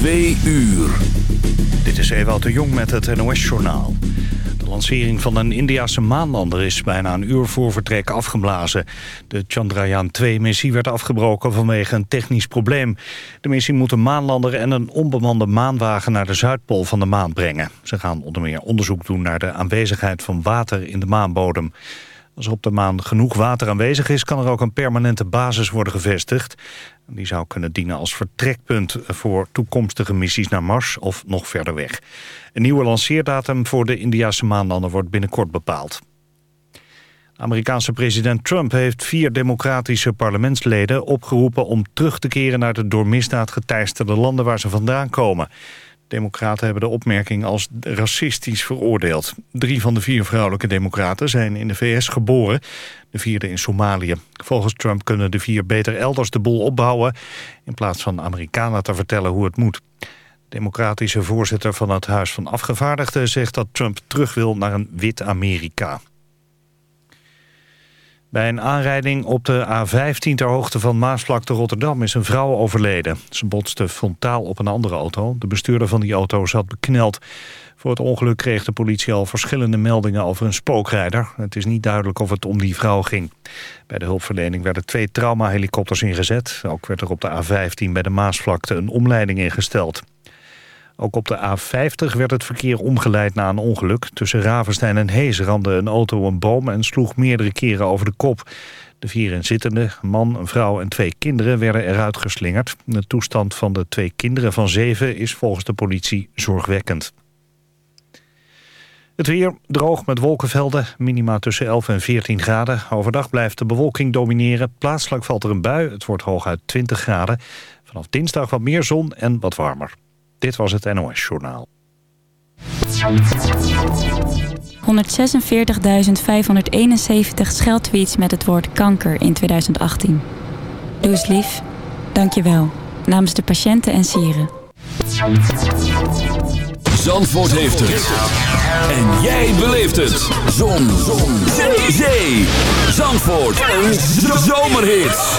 Twee uur. Dit is Ewout de Jong met het NOS-journaal. De lancering van een Indiase maanlander is bijna een uur voor vertrek afgeblazen. De Chandrayaan-2-missie werd afgebroken vanwege een technisch probleem. De missie moet een maanlander en een onbemande maanwagen naar de Zuidpool van de maan brengen. Ze gaan onder meer onderzoek doen naar de aanwezigheid van water in de maanbodem. Als op de maan genoeg water aanwezig is... kan er ook een permanente basis worden gevestigd. Die zou kunnen dienen als vertrekpunt voor toekomstige missies naar Mars of nog verder weg. Een nieuwe lanceerdatum voor de Indiase maanlander wordt binnenkort bepaald. Amerikaanse president Trump heeft vier democratische parlementsleden opgeroepen om terug te keren naar de door misdaad geteisterde landen waar ze vandaan komen. Democraten hebben de opmerking als racistisch veroordeeld. Drie van de vier vrouwelijke democraten zijn in de VS geboren. De vierde in Somalië. Volgens Trump kunnen de vier beter elders de boel opbouwen... in plaats van Amerikanen te vertellen hoe het moet. Democratische voorzitter van het Huis van Afgevaardigden zegt dat Trump terug wil naar een wit Amerika. Bij een aanrijding op de A15 ter hoogte van Maasvlakte Rotterdam is een vrouw overleden. Ze botste frontaal op een andere auto. De bestuurder van die auto zat bekneld. Voor het ongeluk kreeg de politie al verschillende meldingen over een spookrijder. Het is niet duidelijk of het om die vrouw ging. Bij de hulpverlening werden twee traumahelikopters ingezet. Ook werd er op de A15 bij de Maasvlakte een omleiding ingesteld. Ook op de A50 werd het verkeer omgeleid na een ongeluk. Tussen Ravenstein en Hees ramde een auto een boom en sloeg meerdere keren over de kop. De vier inzittenden, een man, een vrouw en twee kinderen, werden eruit geslingerd. De toestand van de twee kinderen van zeven is volgens de politie zorgwekkend. Het weer droog met wolkenvelden, minima tussen 11 en 14 graden. Overdag blijft de bewolking domineren. Plaatselijk valt er een bui, het wordt hooguit 20 graden. Vanaf dinsdag wat meer zon en wat warmer. Dit was het NOS Journaal. 146.571 scheldtweets met het woord kanker in 2018. Doe eens lief. Dank je wel. Namens de patiënten en sieren. Zandvoort heeft het. En jij beleeft het. Zon. Zon. Zee. Zee. Zandvoort. Een zomerhit.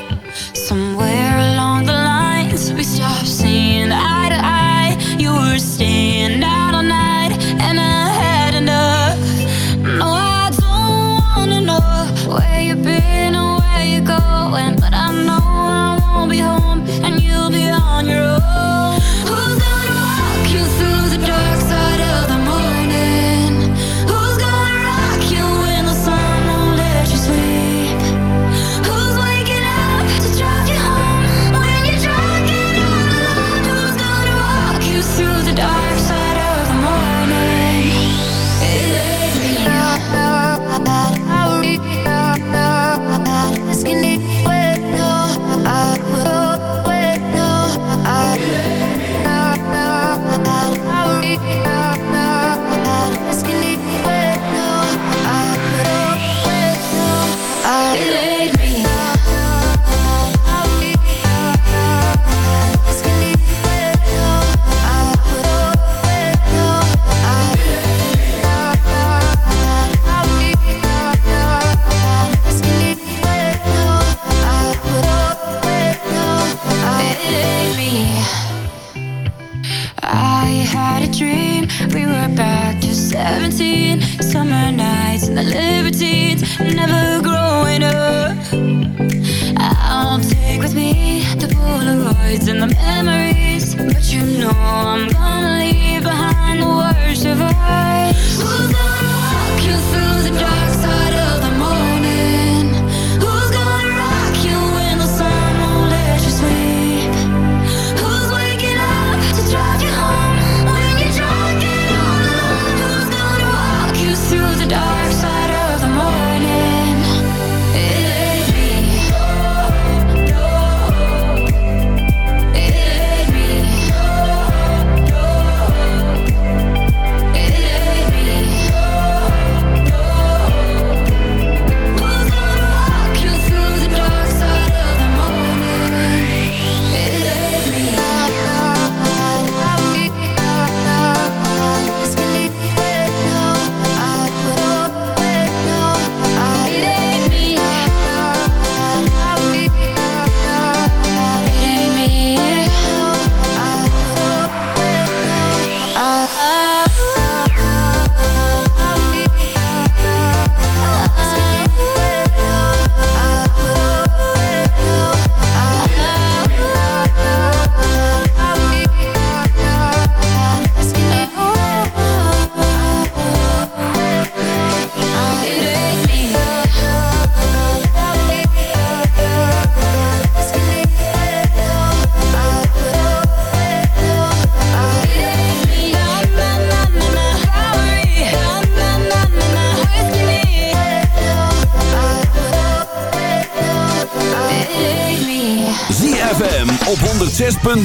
Never growing up. I'll take with me the Polaroids and the memories.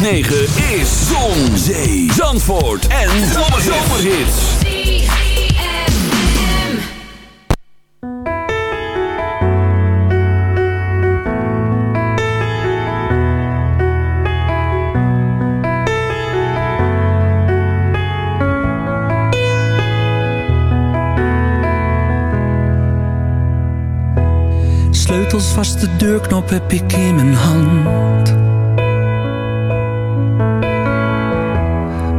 106.9 is Zon, Zee, Zandvoort en Zomerhits. Sleutels vast, de deurknop heb ik in mijn hand.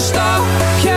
stapje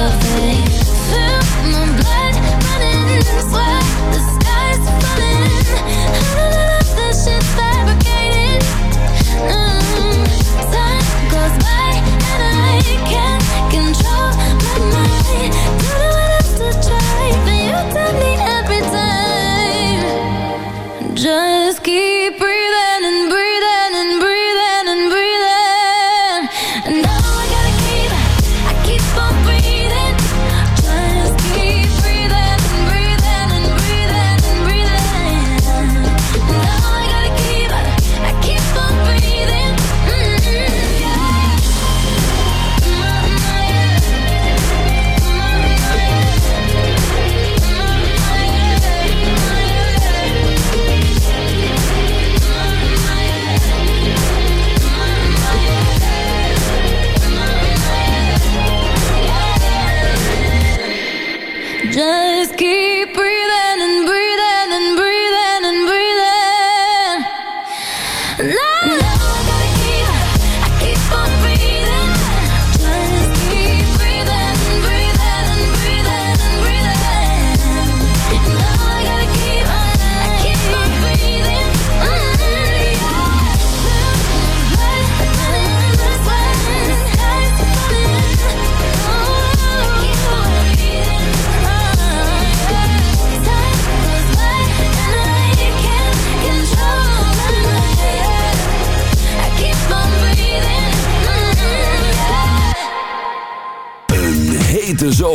Feel my blood running and sweat. The sky's falling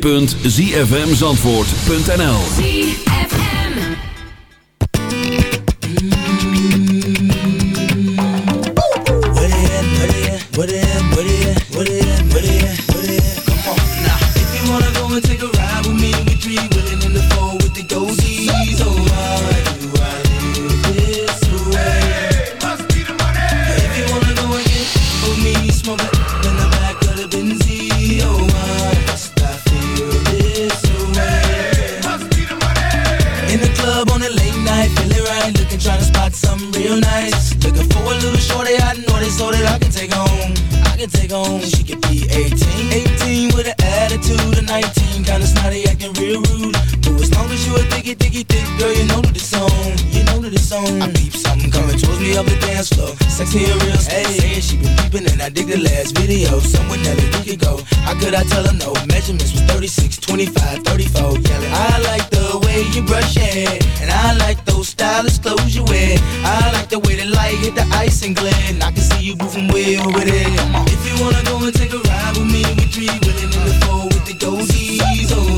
www.zfmzandvoort.nl club on a late night, feeling right, looking trying to spot something real nice. Looking for a little shorty I know this so that I can take home. I can take home. She could be 18, 18 with an attitude of 19, kinda snotty, acting real rude. But as long as you a diggy, diggy, thick girl, you know that it's on. You know that it's on. I peep something coming towards me up the dance floor. Sexy and real, hey, saying she been peeping and I dig the last video. Somewhere that we could go. How could I tell her no? Measurements was 36, 25, 34. Yelling, I like the way you brush it, and I like those stylish clothes you wear. I like the way the light hit the ice and glint. I can see you moving way over there. If you wanna go and take a ride with me, we three willing in the four with the goldies. Oh,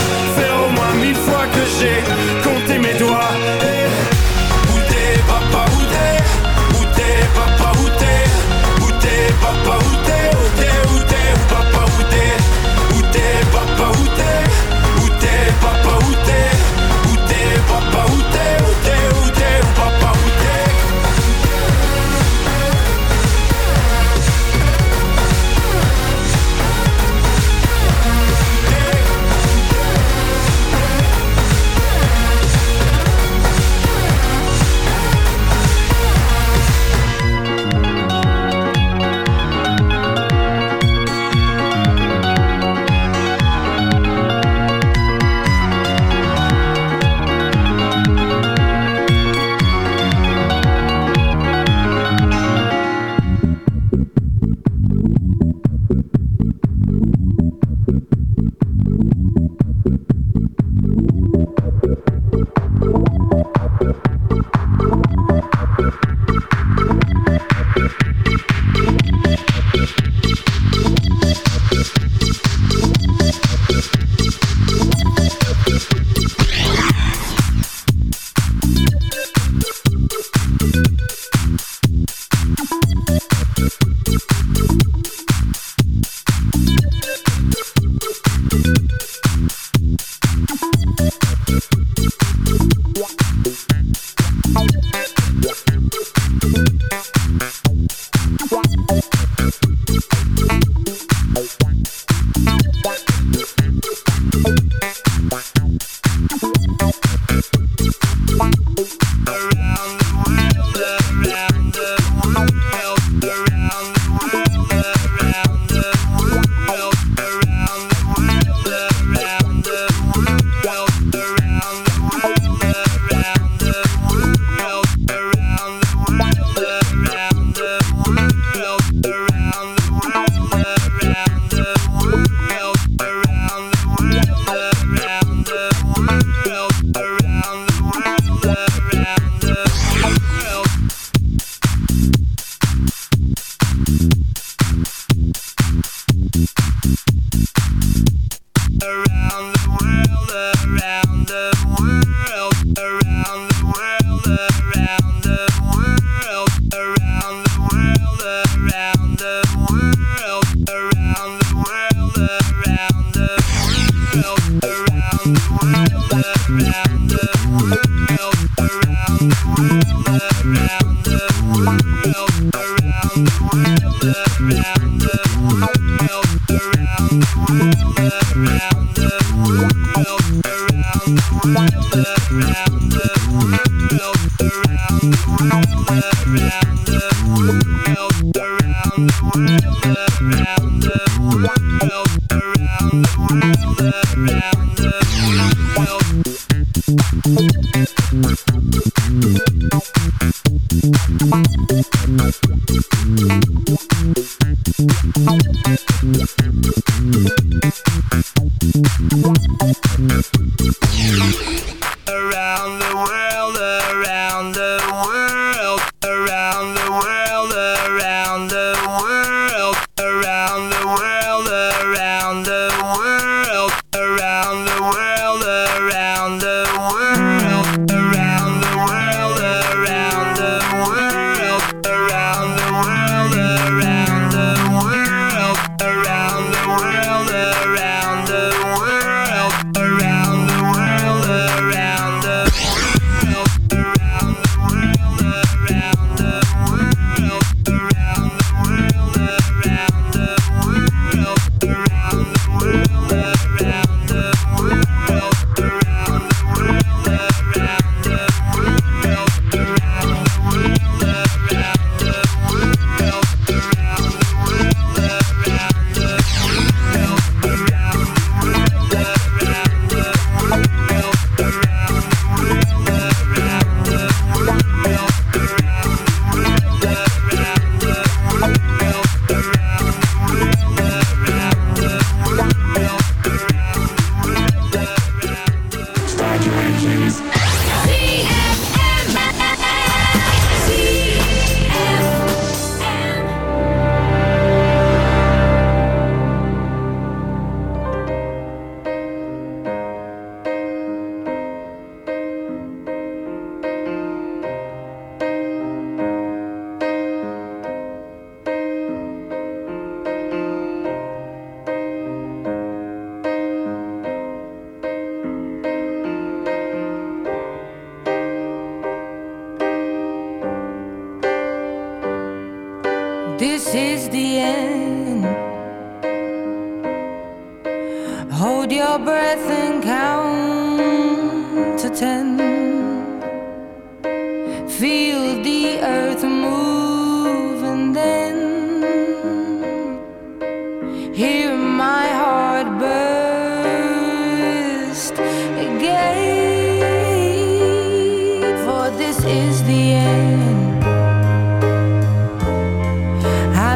shit.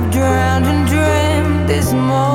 I've drowned and dreamt this moment.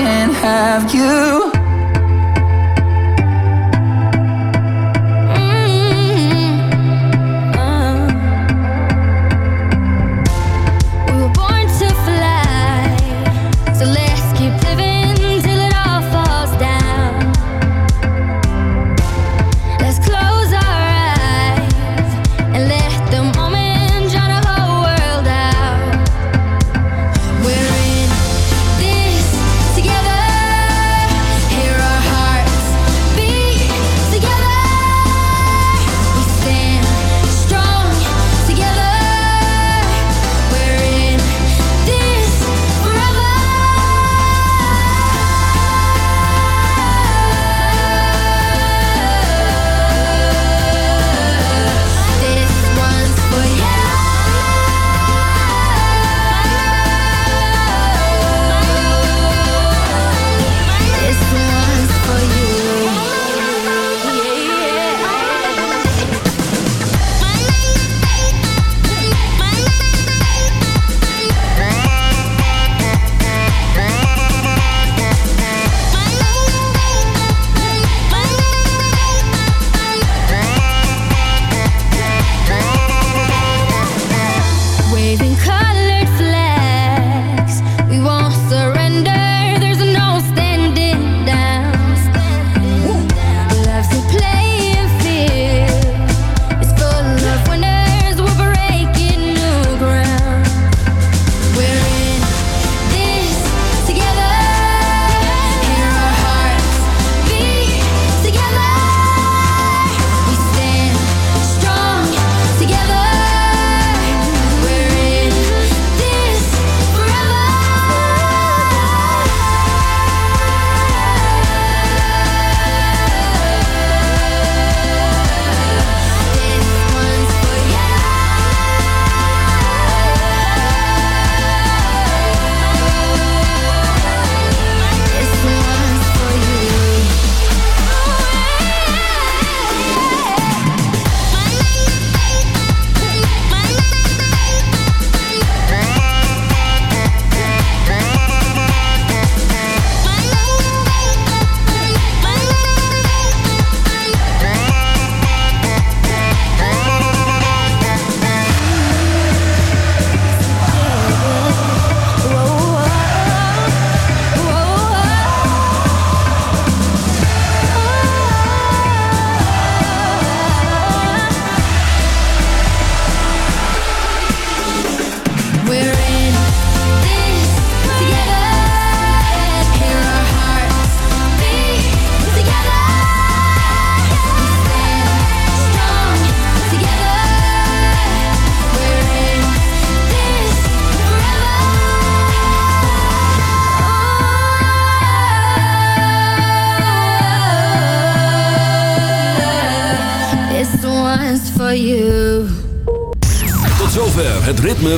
can't have you.